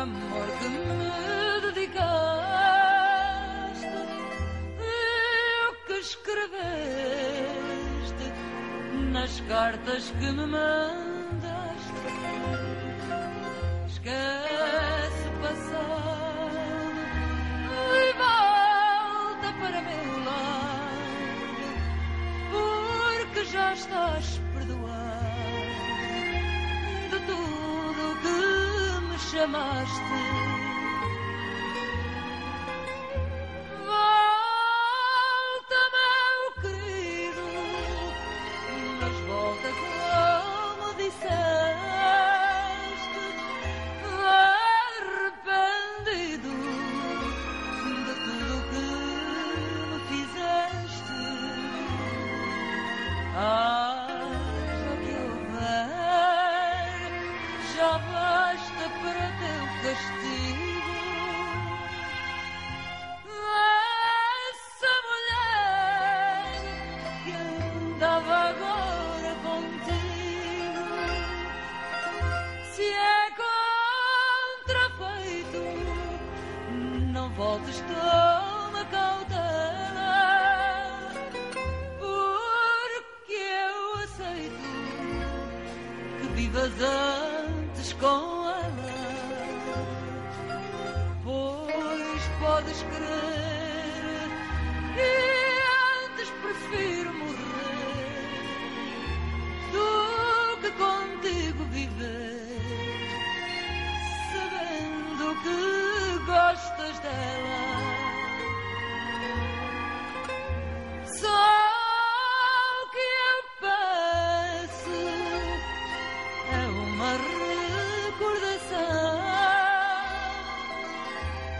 amor que me dedicaste, eu que escreveste nas cartas que me mandaste. amaste. voltes tão cautela, porque eu aceito que vivas antes com ela, pois podes crer. costas dela. Só que eu peço é uma recordação.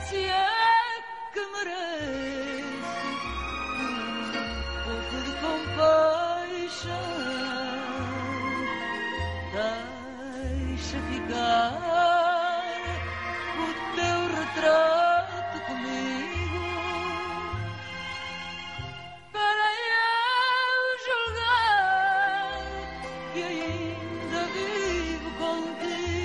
Se é que mereço um pouco de compaixão, deixa ficar. yayında büyük oldu.